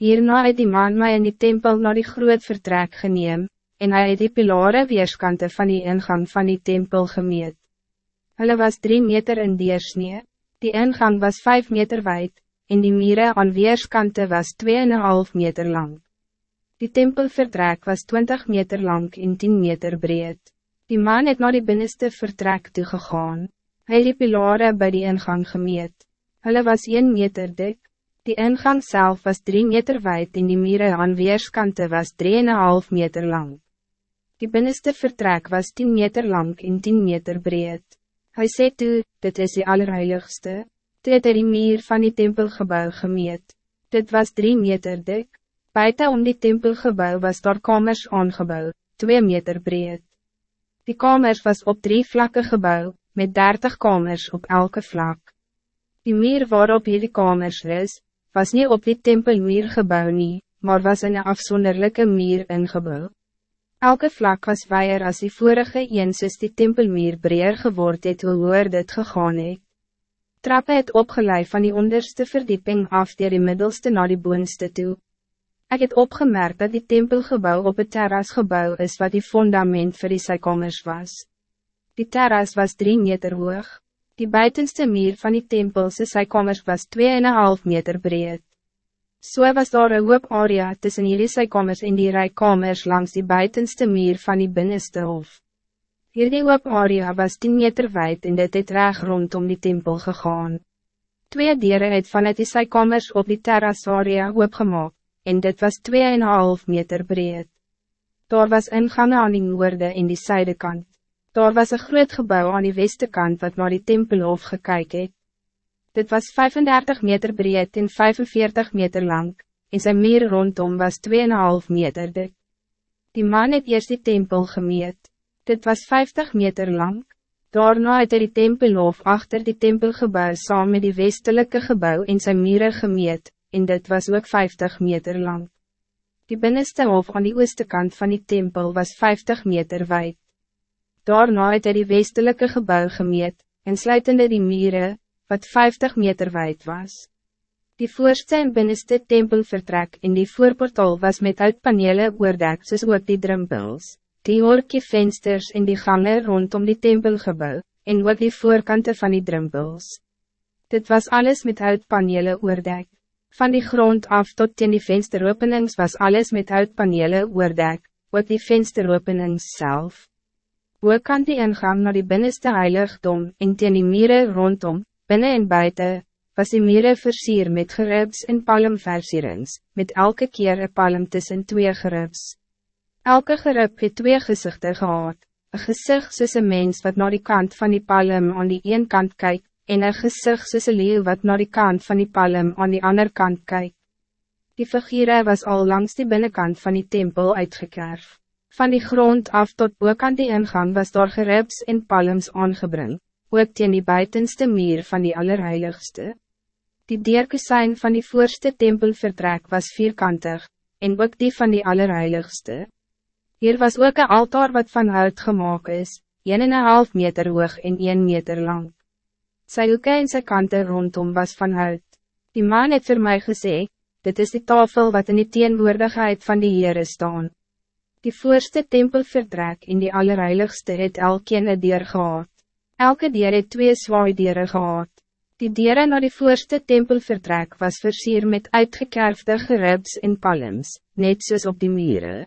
Hierna het die man mij in die tempel naar die groot vertrek geneem, en hij het die pilare weerskante van die ingang van die tempel gemeet. Hulle was drie meter in deersnee, die ingang was vijf meter wijd, en die mieren aan weerskante was 2,5 meter lang. Die tempelvertrek was 20 meter lang en 10 meter breed. Die man het naar die binnenste vertrek toegegaan. Hij het die pilare bij die ingang gemeet. Hulle was 1 meter dik, Die ingang zelf was 3 meter wijd en die mieren aan weerskante was 3,5 meter lang. Die binnenste vertrek was 10 meter lang en 10 meter breed. Hij zei toe, dit is die allerheiligste. Toe het hy die meer van die tempelgebouw gemeet. Dit was 3 meter dik. Buiten om die tempelgebouw was daar kamers aangebouw, 2 meter breed. Die kamers was op drie vlakke gebouw, met 30 kamers op elke vlak. Die meer waarop hierdie kamers is, was niet op die tempelmuur gebouw nie, maar was in een afzonderlijke muur ingebouw. Elke vlak was weier als die vorige een soos die tempelmuur breer geword het hoe hoor dit gegaan het. Trappe het opgeleid van die onderste verdieping af dier die middelste naar die boonste toe. Ik het opgemerkt dat die tempelgebouw op het terrasgebouw is wat die fundament voor die sykomers was. Die terras was drie meter hoog. Die buitenste muur van die tempelse sykamers was 2,5 meter breed. So was daar een hoop area tussen hierdie sykamers en die rijkamers langs die buitenste muur van die binnenste hof. Hierdie hoop area was 10 meter wijd en dit het reg rondom die tempel gegaan. Twee dieren het vanuit die sykamers op die terras area hoopgemaak, en dit was 2,5 meter breed. Daar was ingange aan die noorde en die zuidekant. Daar was een groot gebouw aan die westekant wat naar die tempelhof gekyk het. Dit was 35 meter breed en 45 meter lang, en zijn meer rondom was 2,5 meter dik. Die man het eerst die tempel gemeet. Dit was 50 meter lang. Daarna het hy die tempelhof achter die tempelgebouw saam met die westelijke gebouw in zijn mieren gemeet, en dit was ook 50 meter lang. Die binnenste hof aan die ooste kant van die tempel was 50 meter wijd. Daarna het hy die westelijke gebouw gemeet, en sluitende die mieren, wat 50 meter wijd was. Die voorste en binnenste tempelvertrek in die voorportaal was met uitpanele oordek soos ook die drumpels, die horkie vensters in die gangen rondom die tempelgebouw, en ook die voorkante van die drumpels. Dit was alles met uitpanele oordek. Van die grond af tot in die vensteropenings was alles met uitpanele oordek, ook die vensteropenings zelf. Hoe kan die ingang naar die binnenste heiligdom en teen die mieren rondom, binnen en buiten, was die mieren versier met geribs en palmversierings, met elke keer een palm tussen twee geribs. Elke gerib het twee gezichten gehad, een gezicht soos een mens wat naar die kant van die palm aan die een kant kijkt, en een gezicht soos een leeuw wat naar die kant van die palm aan die andere kant kijkt. Die figure was al langs die binnenkant van die tempel uitgekerf. Van die grond af tot ook aan die ingang was daar geribs en palms aangebring, ook teen die buitenste muur van die allerheiligste. Die deerkusijn van die voorste tempelvertrek was vierkantig, en ook die van die allerheiligste. Hier was ook een altaar wat van hout gemaakt is, 1,5 meter hoog en 1 meter lang. Sy hoeke en sy kante rondom was van hout. Die man het voor mij gesê, dit is die tafel wat in die teenwoordigheid van die Heere staan. Die voorste tempelvertrek in die allerheiligste het elkeen een dier gehad. Elke dier het twee zwaai dieren gehad. Die dieren naar die voorste tempelvertrek was versier met uitgekerfde geribs en palms, net soos op die mieren.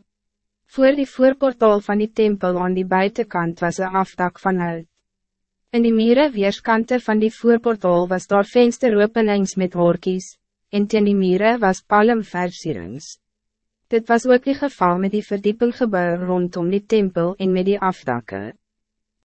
Voor die voorportaal van die tempel aan die buitenkant was een afdak van hout. In die mieren weerskante van die voorportaal was daar vensteropenings met horkies, en teen die mieren was palmversierings. Dit was ook die geval met die verdiepinggebouw rondom die tempel en met die afdakken.